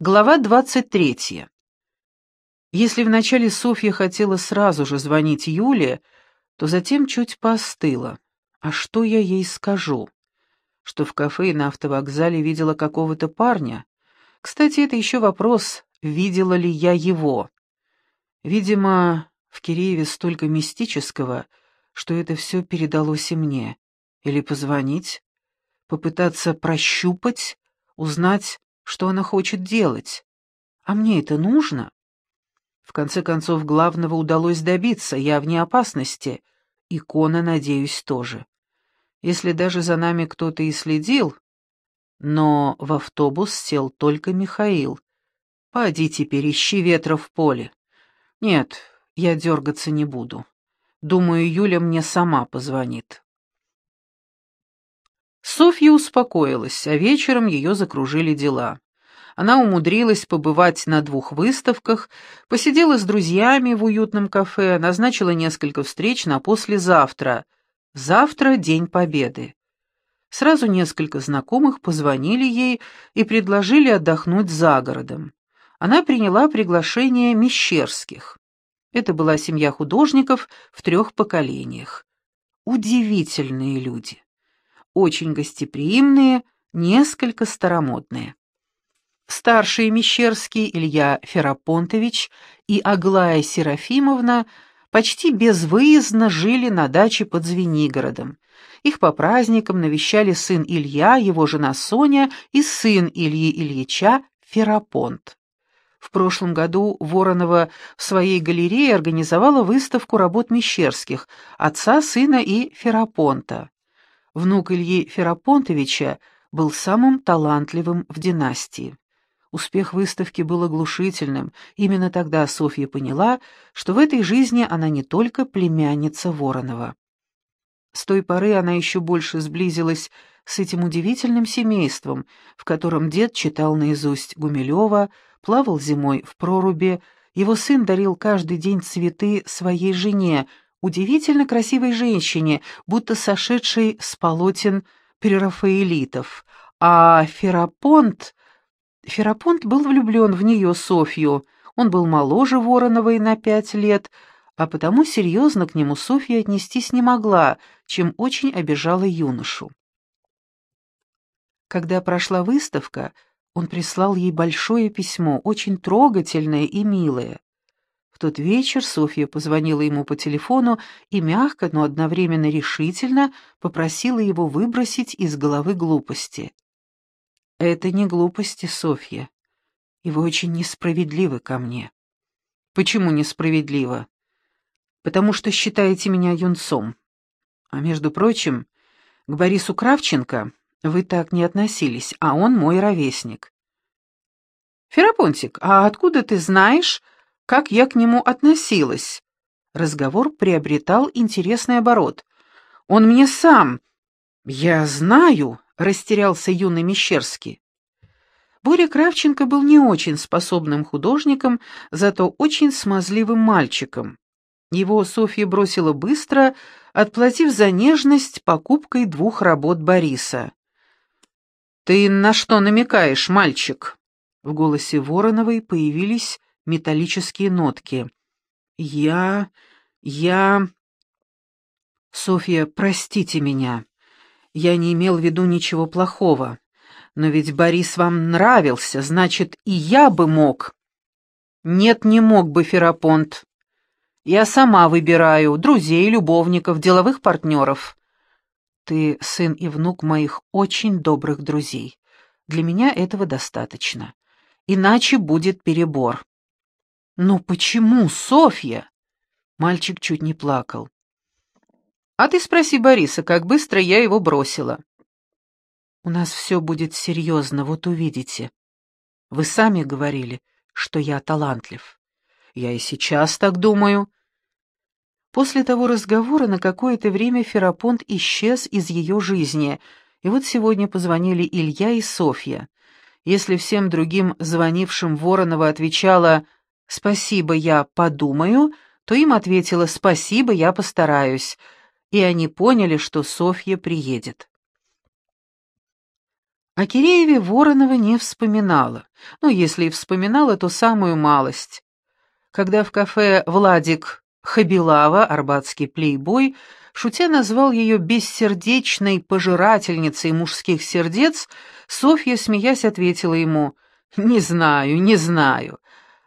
Глава 23. Если вначале Софья хотела сразу же звонить Юле, то затем чуть поостыла. А что я ей скажу? Что в кафе и на автовокзале видела какого-то парня? Кстати, это еще вопрос, видела ли я его. Видимо, в Кирееве столько мистического, что это все передалось и мне. Или позвонить, попытаться прощупать, узнать, что она хочет делать. А мне это нужно? В конце концов, главного удалось добиться, я вне опасности. Икона, надеюсь, тоже. Если даже за нами кто-то и следил... Но в автобус сел только Михаил. Поди теперь, ищи ветра в поле. Нет, я дергаться не буду. Думаю, Юля мне сама позвонит. Софья успокоилась, а вечером ее закружили дела. Она умудрилась побывать на двух выставках, посидела с друзьями в уютном кафе, назначила несколько встреч на послезавтра. Завтра День Победы. Сразу несколько знакомых позвонили ей и предложили отдохнуть за городом. Она приняла приглашение Мещерских. Это была семья художников в трех поколениях. Удивительные люди очень гостеприимные, несколько старомодные. Старший Мещерский Илья Ферапонтович и Аглая Серафимовна почти безвыездно жили на даче под Звенигородом. Их по праздникам навещали сын Илья, его жена Соня и сын Ильи Ильича Ферапонт. В прошлом году Воронова в своей галерее организовала выставку работ Мещерских, отца, сына и Ферапонта внук Ильи Ферапонтовича, был самым талантливым в династии. Успех выставки был оглушительным. Именно тогда Софья поняла, что в этой жизни она не только племянница Воронова. С той поры она еще больше сблизилась с этим удивительным семейством, в котором дед читал наизусть Гумилева, плавал зимой в проруби, его сын дарил каждый день цветы своей жене, удивительно красивой женщине, будто сошедшей с полотен прерафаэлитов, а Ферапонт... Ферапонт был влюблен в нее, Софью. Он был моложе Вороновой на пять лет, а потому серьезно к нему Софья отнестись не могла, чем очень обижала юношу. Когда прошла выставка, он прислал ей большое письмо, очень трогательное и милое. Тот вечер Софья позвонила ему по телефону и мягко, но одновременно решительно попросила его выбросить из головы глупости. «Это не глупости, Софья. И вы очень несправедливы ко мне». «Почему несправедливо?» «Потому что считаете меня юнцом. А между прочим, к Борису Кравченко вы так не относились, а он мой ровесник». «Ферапонтик, а откуда ты знаешь, как я к нему относилась. Разговор приобретал интересный оборот. Он мне сам... Я знаю, растерялся юный Мещерский. Боря Кравченко был не очень способным художником, зато очень смазливым мальчиком. Его Софья бросила быстро, отплатив за нежность покупкой двух работ Бориса. «Ты на что намекаешь, мальчик?» В голосе Вороновой появились металлические нотки. «Я... я...» «Софья, простите меня. Я не имел в виду ничего плохого. Но ведь Борис вам нравился, значит, и я бы мог». «Нет, не мог бы, Ферапонт. Я сама выбираю друзей, любовников, деловых партнеров». «Ты сын и внук моих очень добрых друзей. Для меня этого достаточно. Иначе будет перебор». «Ну почему, Софья?» Мальчик чуть не плакал. «А ты спроси Бориса, как быстро я его бросила». «У нас все будет серьезно, вот увидите. Вы сами говорили, что я талантлив. Я и сейчас так думаю». После того разговора на какое-то время Ферапонт исчез из ее жизни, и вот сегодня позвонили Илья и Софья. Если всем другим звонившим Воронова отвечала «Спасибо, я подумаю», то им ответила «Спасибо, я постараюсь», и они поняли, что Софья приедет. О Кирееве Воронова не вспоминала, ну, если и вспоминала, то самую малость. Когда в кафе «Владик» Хабилава, арбатский плейбой, шутя назвал ее бессердечной пожирательницей мужских сердец, Софья, смеясь, ответила ему «Не знаю, не знаю».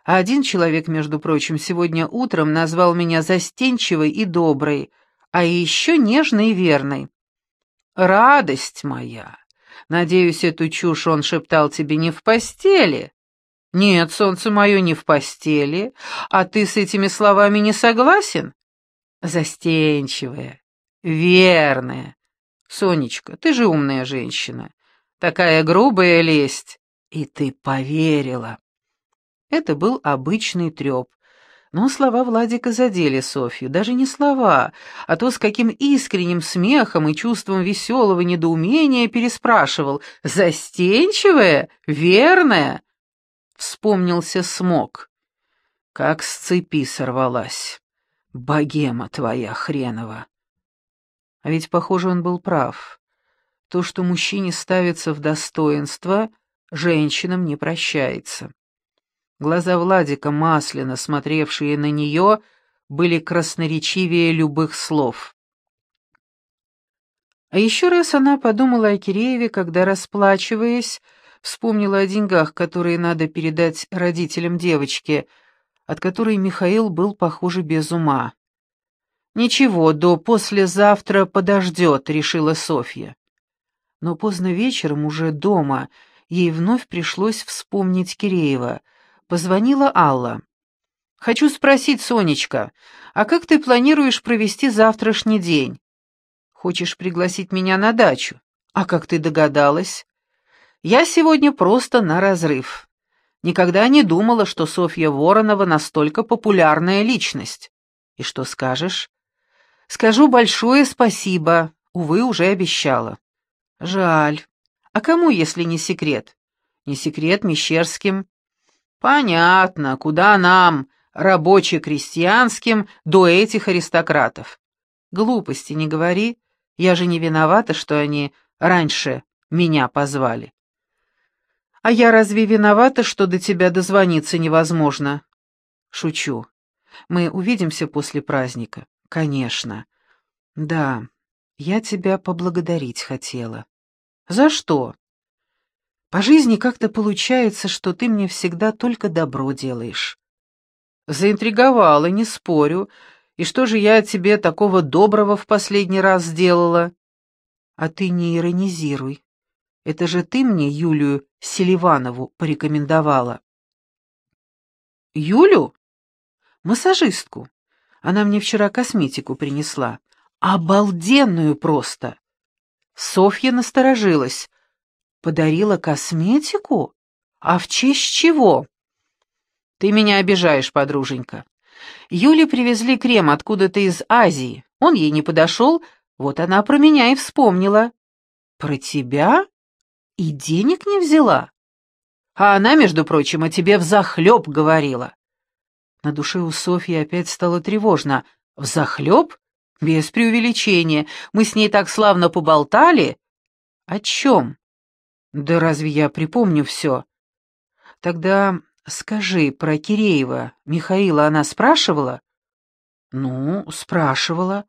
А один человек, между прочим, сегодня утром назвал меня застенчивой и доброй, а еще нежной и верной. «Радость моя!» Надеюсь, эту чушь он шептал тебе не в постели. Нет, солнце мое, не в постели. А ты с этими словами не согласен? Застенчивая, верная. Сонечка, ты же умная женщина. Такая грубая лесть. И ты поверила. Это был обычный треп, но слова Владика задели Софью, даже не слова, а то, с каким искренним смехом и чувством веселого недоумения переспрашивал «Застенчивая? Верная?» Вспомнился смог. Как с цепи сорвалась. Богема твоя хренова. А ведь, похоже, он был прав. То, что мужчине ставится в достоинство, женщинам не прощается. Глаза Владика, масляно смотревшие на нее, были красноречивее любых слов. А еще раз она подумала о Кирееве, когда, расплачиваясь, вспомнила о деньгах, которые надо передать родителям девочки, от которой Михаил был, похоже, без ума. «Ничего, до послезавтра подождет», — решила Софья. Но поздно вечером, уже дома, ей вновь пришлось вспомнить Киреева — Позвонила Алла. «Хочу спросить, Сонечка, а как ты планируешь провести завтрашний день? Хочешь пригласить меня на дачу? А как ты догадалась? Я сегодня просто на разрыв. Никогда не думала, что Софья Воронова настолько популярная личность. И что скажешь? Скажу большое спасибо, увы, уже обещала. Жаль. А кому, если не секрет? Не секрет Мещерским. Понятно, куда нам, рабоче-крестьянским, до этих аристократов. Глупости не говори, я же не виновата, что они раньше меня позвали. А я разве виновата, что до тебя дозвониться невозможно? Шучу. Мы увидимся после праздника. Конечно. Да, я тебя поблагодарить хотела. За что? По жизни как-то получается, что ты мне всегда только добро делаешь. Заинтриговала, не спорю. И что же я тебе такого доброго в последний раз сделала? А ты не иронизируй. Это же ты мне Юлию Селиванову порекомендовала. Юлю? Массажистку. Она мне вчера косметику принесла. Обалденную просто. Софья насторожилась. Подарила косметику? А в честь чего? Ты меня обижаешь, подруженька. Юле привезли крем откуда-то из Азии. Он ей не подошел, вот она про меня и вспомнила. Про тебя? И денег не взяла? А она, между прочим, о тебе взахлеб говорила. На душе у Софьи опять стало тревожно. Взахлеб? Без преувеличения. Мы с ней так славно поболтали. О чем? Да разве я припомню все? Тогда скажи про Киреева. Михаила она спрашивала? Ну, спрашивала.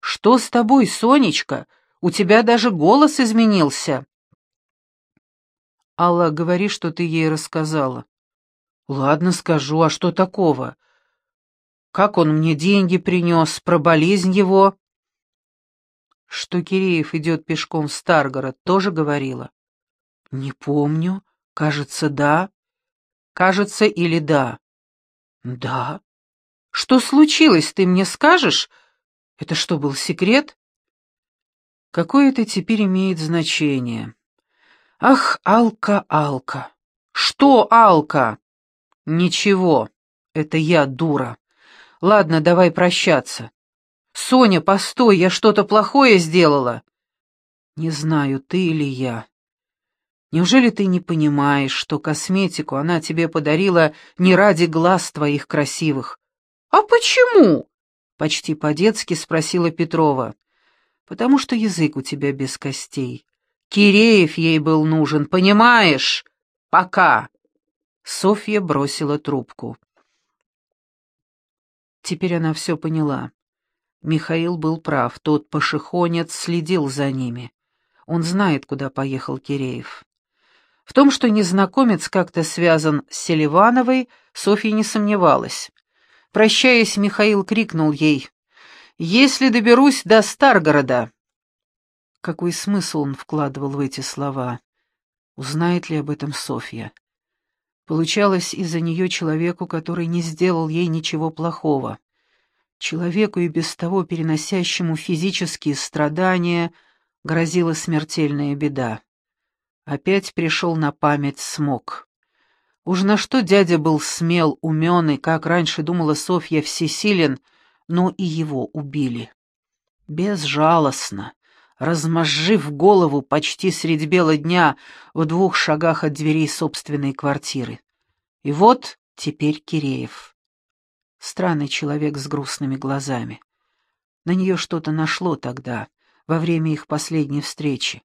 Что с тобой, Сонечка? У тебя даже голос изменился. Алла, говори, что ты ей рассказала. Ладно, скажу, а что такого? Как он мне деньги принес, про болезнь его? Что Киреев идет пешком в Старгород, тоже говорила. «Не помню. Кажется, да». «Кажется или да?» «Да». «Что случилось, ты мне скажешь? Это что, был секрет?» «Какое это теперь имеет значение?» «Ах, Алка, Алка!» «Что, Алка?» «Ничего, это я, дура. Ладно, давай прощаться». «Соня, постой, я что-то плохое сделала?» «Не знаю, ты или я. Неужели ты не понимаешь, что косметику она тебе подарила не ради глаз твоих красивых? А почему? Почти по-детски спросила Петрова. Потому что язык у тебя без костей. Киреев ей был нужен, понимаешь? Пока. Софья бросила трубку. Теперь она все поняла. Михаил был прав, тот пошехонец следил за ними. Он знает, куда поехал Киреев. В том, что незнакомец как-то связан с Селивановой, Софья не сомневалась. Прощаясь, Михаил крикнул ей «Если доберусь до Старгорода!» Какой смысл он вкладывал в эти слова? Узнает ли об этом Софья? Получалось из-за нее человеку, который не сделал ей ничего плохого. Человеку и без того переносящему физические страдания грозила смертельная беда. Опять пришел на память смог. Уж на что дядя был смел, умен и, как раньше думала Софья, всесилен, но и его убили. Безжалостно, размозжив голову почти средь бела дня в двух шагах от дверей собственной квартиры. И вот теперь Киреев. Странный человек с грустными глазами. На нее что-то нашло тогда, во время их последней встречи.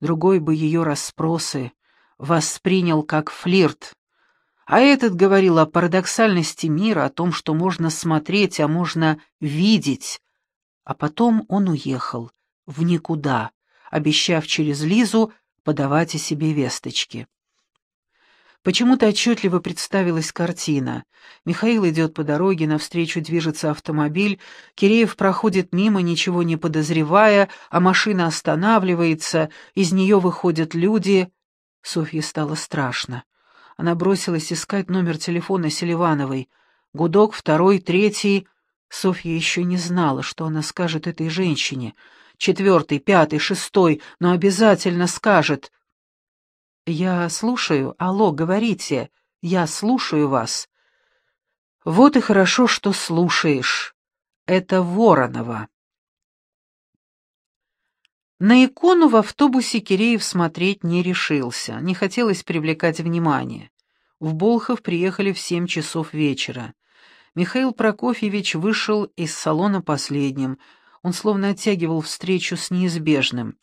Другой бы ее расспросы воспринял как флирт. А этот говорил о парадоксальности мира, о том, что можно смотреть, а можно видеть. А потом он уехал — в никуда, обещав через Лизу подавать о себе весточки. Почему-то отчетливо представилась картина. Михаил идет по дороге, навстречу движется автомобиль, Киреев проходит мимо, ничего не подозревая, а машина останавливается, из нее выходят люди. Софье стало страшно. Она бросилась искать номер телефона Селивановой. Гудок, второй, третий. Софья еще не знала, что она скажет этой женщине — четвертый, пятый, шестой, но обязательно скажет. «Я слушаю. Алло, говорите. Я слушаю вас». «Вот и хорошо, что слушаешь. Это Воронова». На икону в автобусе Киреев смотреть не решился, не хотелось привлекать внимание. В Болхов приехали в семь часов вечера. Михаил Прокофьевич вышел из салона последним — он словно оттягивал встречу с неизбежным.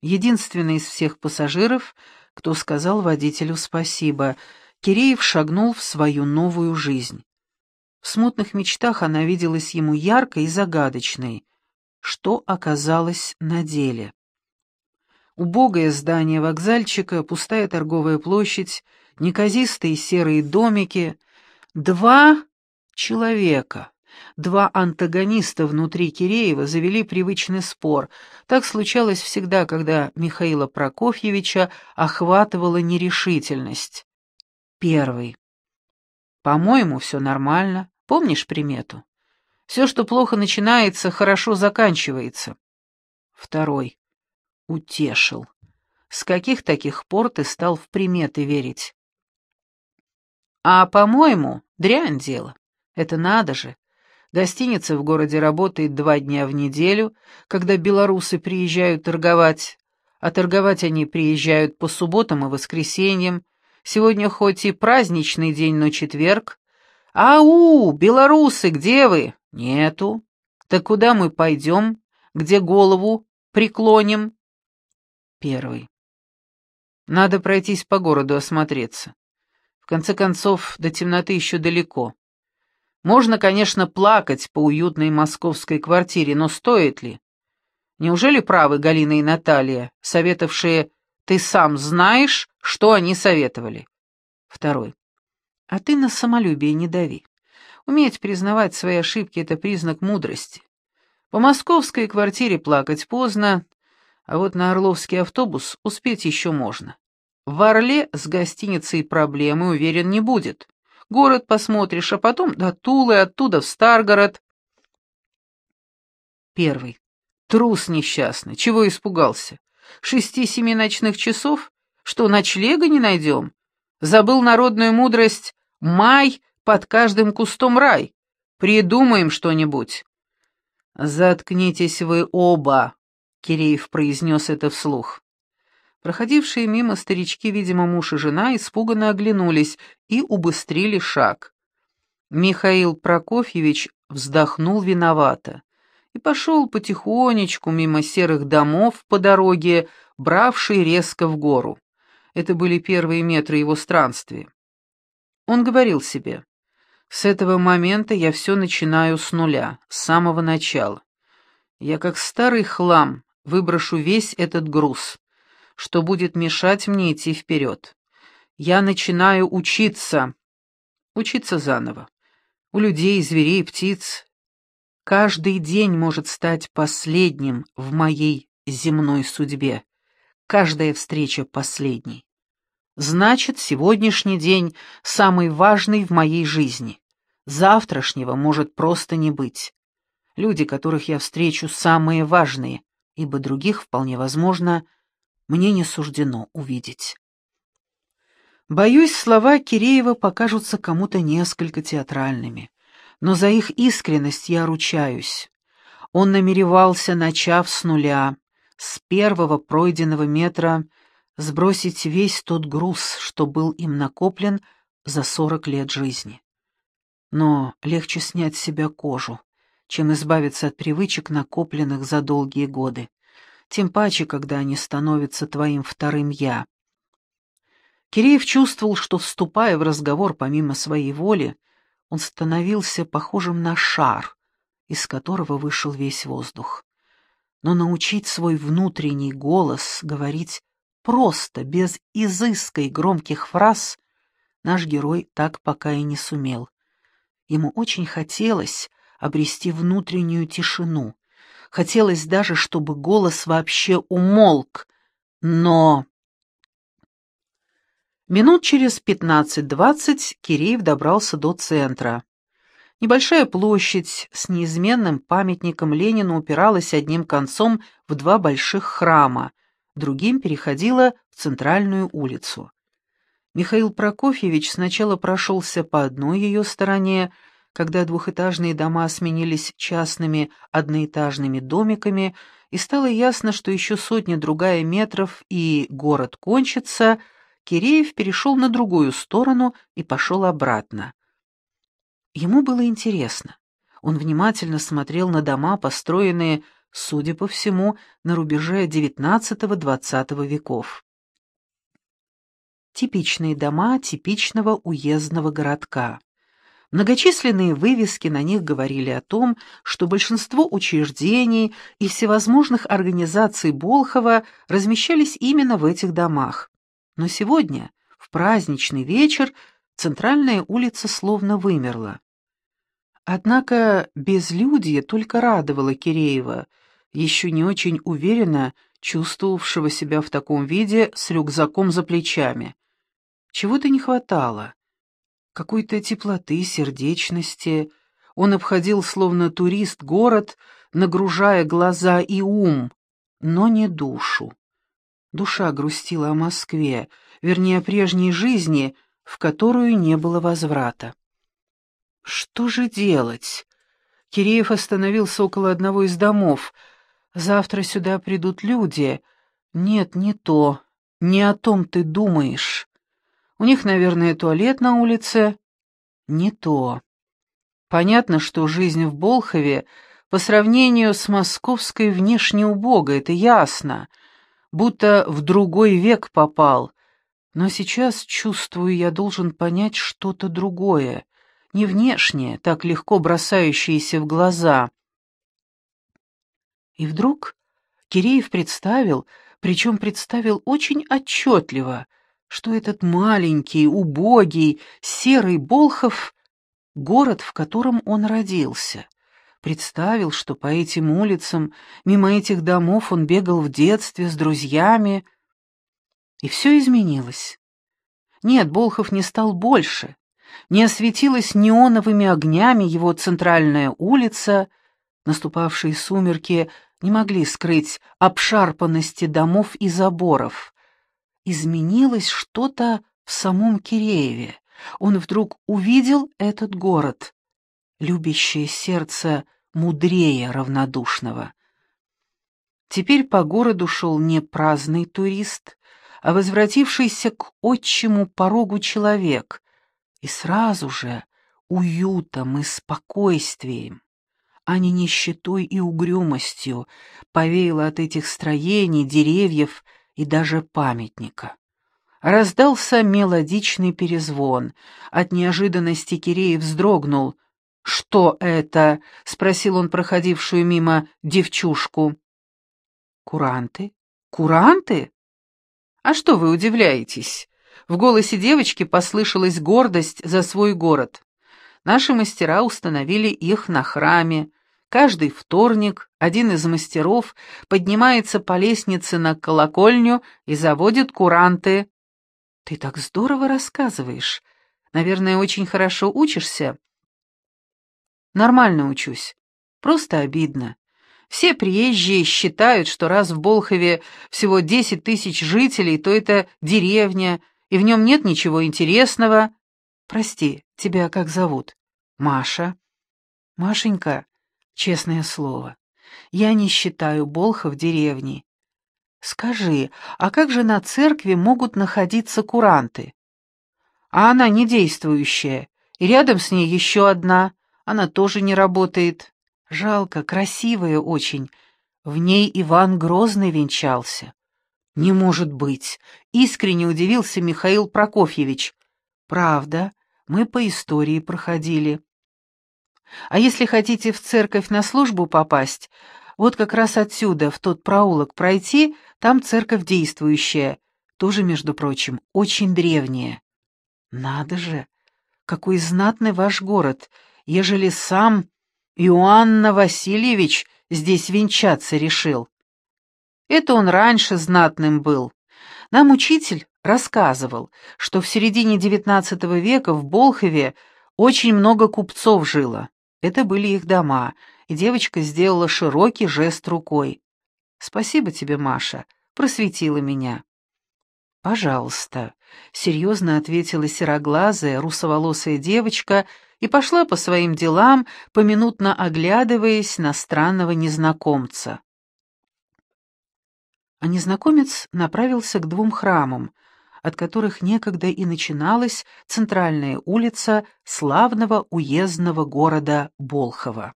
Единственный из всех пассажиров, кто сказал водителю спасибо, Киреев шагнул в свою новую жизнь. В смутных мечтах она виделась ему яркой и загадочной, что оказалось на деле. Убогое здание вокзальчика, пустая торговая площадь, неказистые серые домики, два человека, Два антагониста внутри Киреева завели привычный спор. Так случалось всегда, когда Михаила Прокофьевича охватывала нерешительность. Первый. «По-моему, все нормально. Помнишь примету? Все, что плохо начинается, хорошо заканчивается». Второй. Утешил. С каких таких пор ты стал в приметы верить? А, по-моему, дрянь дело. Это надо же. Гостиница в городе работает два дня в неделю, когда белорусы приезжают торговать, а торговать они приезжают по субботам и воскресеньям. Сегодня хоть и праздничный день, но четверг. «Ау, белорусы, где вы?» «Нету». «Так куда мы пойдем? Где голову преклоним?» Первый. Надо пройтись по городу, осмотреться. В конце концов, до темноты еще далеко. Можно, конечно, плакать по уютной московской квартире, но стоит ли? Неужели правы Галина и Наталья, советовавшие «ты сам знаешь, что они советовали»? Второй. А ты на самолюбие не дави. Уметь признавать свои ошибки — это признак мудрости. По московской квартире плакать поздно, а вот на Орловский автобус успеть еще можно. В Орле с гостиницей проблемы, уверен, не будет. Город посмотришь, а потом до Тулы, оттуда в Старгород. Первый. Трус несчастный. Чего испугался? Шести-семи ночных часов? Что, ночлега не найдем? Забыл народную мудрость «Май под каждым кустом рай». Придумаем что-нибудь. «Заткнитесь вы оба», — Киреев произнес это вслух. Проходившие мимо старички, видимо, муж и жена, испуганно оглянулись и убыстрили шаг. Михаил Прокофьевич вздохнул виновато и пошел потихонечку мимо серых домов по дороге, бравший резко в гору. Это были первые метры его странствия. Он говорил себе, «С этого момента я все начинаю с нуля, с самого начала. Я как старый хлам выброшу весь этот груз, что будет мешать мне идти вперед. Я начинаю учиться, учиться заново. У людей, зверей, птиц. Каждый день может стать последним в моей земной судьбе. Каждая встреча последней. Значит, сегодняшний день самый важный в моей жизни. Завтрашнего может просто не быть. Люди, которых я встречу, самые важные, ибо других, вполне возможно, мне не суждено увидеть. Боюсь, слова Киреева покажутся кому-то несколько театральными, но за их искренность я ручаюсь. Он намеревался, начав с нуля, с первого пройденного метра, сбросить весь тот груз, что был им накоплен за сорок лет жизни. Но легче снять с себя кожу, чем избавиться от привычек, накопленных за долгие годы, тем паче, когда они становятся твоим вторым «я». Киреев чувствовал, что, вступая в разговор помимо своей воли, он становился похожим на шар, из которого вышел весь воздух. Но научить свой внутренний голос говорить просто, без изыска и громких фраз, наш герой так пока и не сумел. Ему очень хотелось обрести внутреннюю тишину. Хотелось даже, чтобы голос вообще умолк. Но... Минут через пятнадцать-двадцать Киреев добрался до центра. Небольшая площадь с неизменным памятником Ленину упиралась одним концом в два больших храма, другим переходила в центральную улицу. Михаил Прокофьевич сначала прошелся по одной ее стороне, когда двухэтажные дома сменились частными одноэтажными домиками, и стало ясно, что еще сотня-другая метров и город кончится, Киреев перешел на другую сторону и пошел обратно. Ему было интересно. Он внимательно смотрел на дома, построенные, судя по всему, на рубеже XIX-XX веков. Типичные дома типичного уездного городка. Многочисленные вывески на них говорили о том, что большинство учреждений и всевозможных организаций Болхова размещались именно в этих домах. Но сегодня, в праздничный вечер, центральная улица словно вымерла. Однако безлюдье только радовало Киреева, еще не очень уверенно чувствовавшего себя в таком виде с рюкзаком за плечами. Чего-то не хватало. Какой-то теплоты, сердечности. Он обходил словно турист город, нагружая глаза и ум, но не душу. Душа грустила о Москве, вернее, о прежней жизни, в которую не было возврата. Что же делать? Киреев остановился около одного из домов. Завтра сюда придут люди. Нет, не то. Не о том ты думаешь. У них, наверное, туалет на улице. Не то. Понятно, что жизнь в Болхове по сравнению с московской внешне убога, это ясно. Будто в другой век попал. Но сейчас, чувствую, я должен понять что-то другое, не внешнее, так легко бросающееся в глаза. И вдруг Киреев представил, причем представил очень отчетливо — что этот маленький, убогий, серый Болхов — город, в котором он родился. Представил, что по этим улицам, мимо этих домов он бегал в детстве с друзьями. И все изменилось. Нет, Болхов не стал больше. Не осветилась неоновыми огнями его центральная улица, наступавшие сумерки не могли скрыть обшарпанности домов и заборов изменилось что-то в самом Кирееве. Он вдруг увидел этот город, любящее сердце мудрее равнодушного. Теперь по городу шел не праздный турист, а возвратившийся к отчему порогу человек, и сразу же уютом и спокойствием, а не нищетой и угрюмостью, повеяло от этих строений, деревьев и даже памятника. Раздался мелодичный перезвон. От неожиданности Киреев вздрогнул. «Что это?» — спросил он проходившую мимо девчушку. «Куранты? Куранты?» «А что вы удивляетесь?» В голосе девочки послышалась гордость за свой город. Наши мастера установили их на храме. Каждый вторник один из мастеров поднимается по лестнице на колокольню и заводит куранты. «Ты так здорово рассказываешь. Наверное, очень хорошо учишься?» «Нормально учусь. Просто обидно. Все приезжие считают, что раз в Болхове всего десять тысяч жителей, то это деревня, и в нем нет ничего интересного. Прости, тебя как зовут? Маша. Машенька, честное слово, я не считаю Болхов деревней. Скажи, а как же на церкви могут находиться куранты? А она не действующая, и рядом с ней еще одна, она тоже не работает. Жалко, красивая очень. В ней Иван Грозный венчался. «Не может быть!» — искренне удивился Михаил Прокофьевич. «Правда, мы по истории проходили. А если хотите в церковь на службу попасть, вот как раз отсюда, в тот проулок пройти, там церковь действующая, тоже, между прочим, очень древняя. Надо же, какой знатный ваш город, ежели сам Иоанна Васильевич здесь венчаться решил. Это он раньше знатным был. Нам учитель рассказывал, что в середине XIX века в Болхове очень много купцов жило. Это были их дома, и девочка сделала широкий жест рукой. «Спасибо тебе, Маша, просветила меня». «Пожалуйста», — серьезно ответила сероглазая, русоволосая девочка и пошла по своим делам, поминутно оглядываясь на странного незнакомца. А незнакомец направился к двум храмам, от которых некогда и начиналась центральная улица славного уездного города Болхова.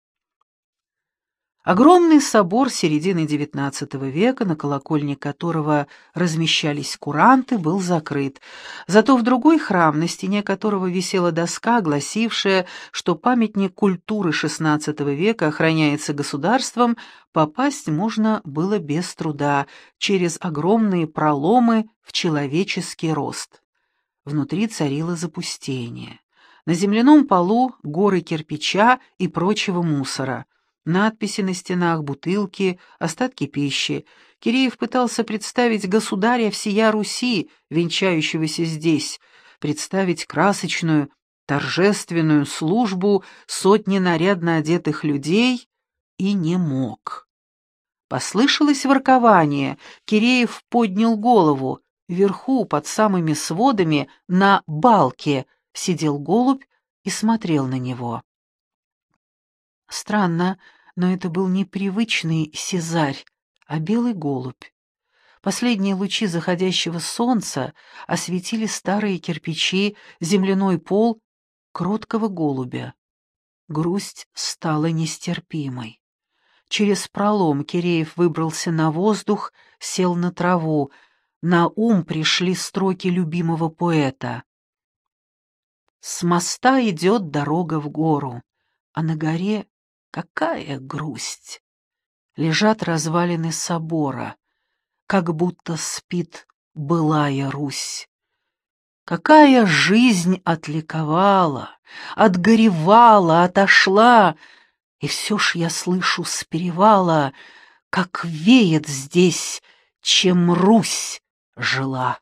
Огромный собор середины XIX века, на колокольне которого размещались куранты, был закрыт. Зато в другой храм, на стене которого висела доска, гласившая, что памятник культуры XVI века охраняется государством, попасть можно было без труда, через огромные проломы в человеческий рост. Внутри царило запустение. На земляном полу горы кирпича и прочего мусора — Надписи на стенах, бутылки, остатки пищи. Киреев пытался представить государя всея Руси, венчающегося здесь, представить красочную, торжественную службу сотни нарядно одетых людей и не мог. Послышалось воркование, Киреев поднял голову. Вверху, под самыми сводами, на балке, сидел голубь и смотрел на него. Странно, но это был не привычный Сезарь, а белый голубь. Последние лучи заходящего солнца осветили старые кирпичи, земляной пол кроткого голубя. Грусть стала нестерпимой. Через пролом Киреев выбрался на воздух, сел на траву. На ум пришли строки любимого поэта. «С моста идет дорога в гору, а на горе Какая грусть! Лежат развалины собора, как будто спит былая Русь. Какая жизнь отликовала, отгоревала, отошла, и все ж я слышу с перевала, как веет здесь, чем Русь жила.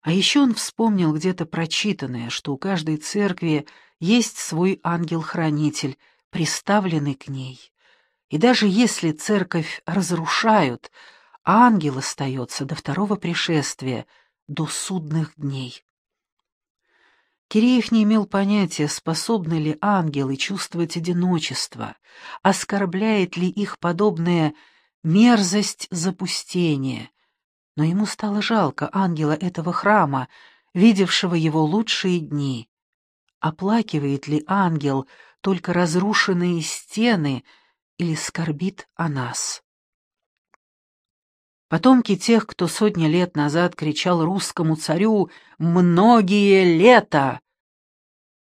А еще он вспомнил где-то прочитанное, что у каждой церкви есть свой ангел-хранитель, приставленный к ней. И даже если церковь разрушают, ангел остается до второго пришествия, до судных дней. Киреев не имел понятия, способны ли ангелы чувствовать одиночество, оскорбляет ли их подобная мерзость запустения. Но ему стало жалко ангела этого храма, видевшего его лучшие дни. Оплакивает ли ангел только разрушенные стены или скорбит о нас? Потомки тех, кто сотни лет назад кричал русскому царю «Многие лета!»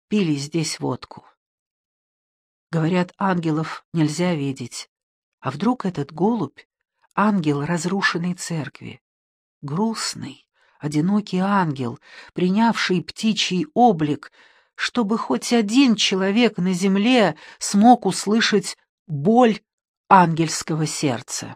пили здесь водку. Говорят, ангелов нельзя видеть. А вдруг этот голубь — ангел разрушенной церкви? Грустный, одинокий ангел, принявший птичий облик, чтобы хоть один человек на земле смог услышать боль ангельского сердца.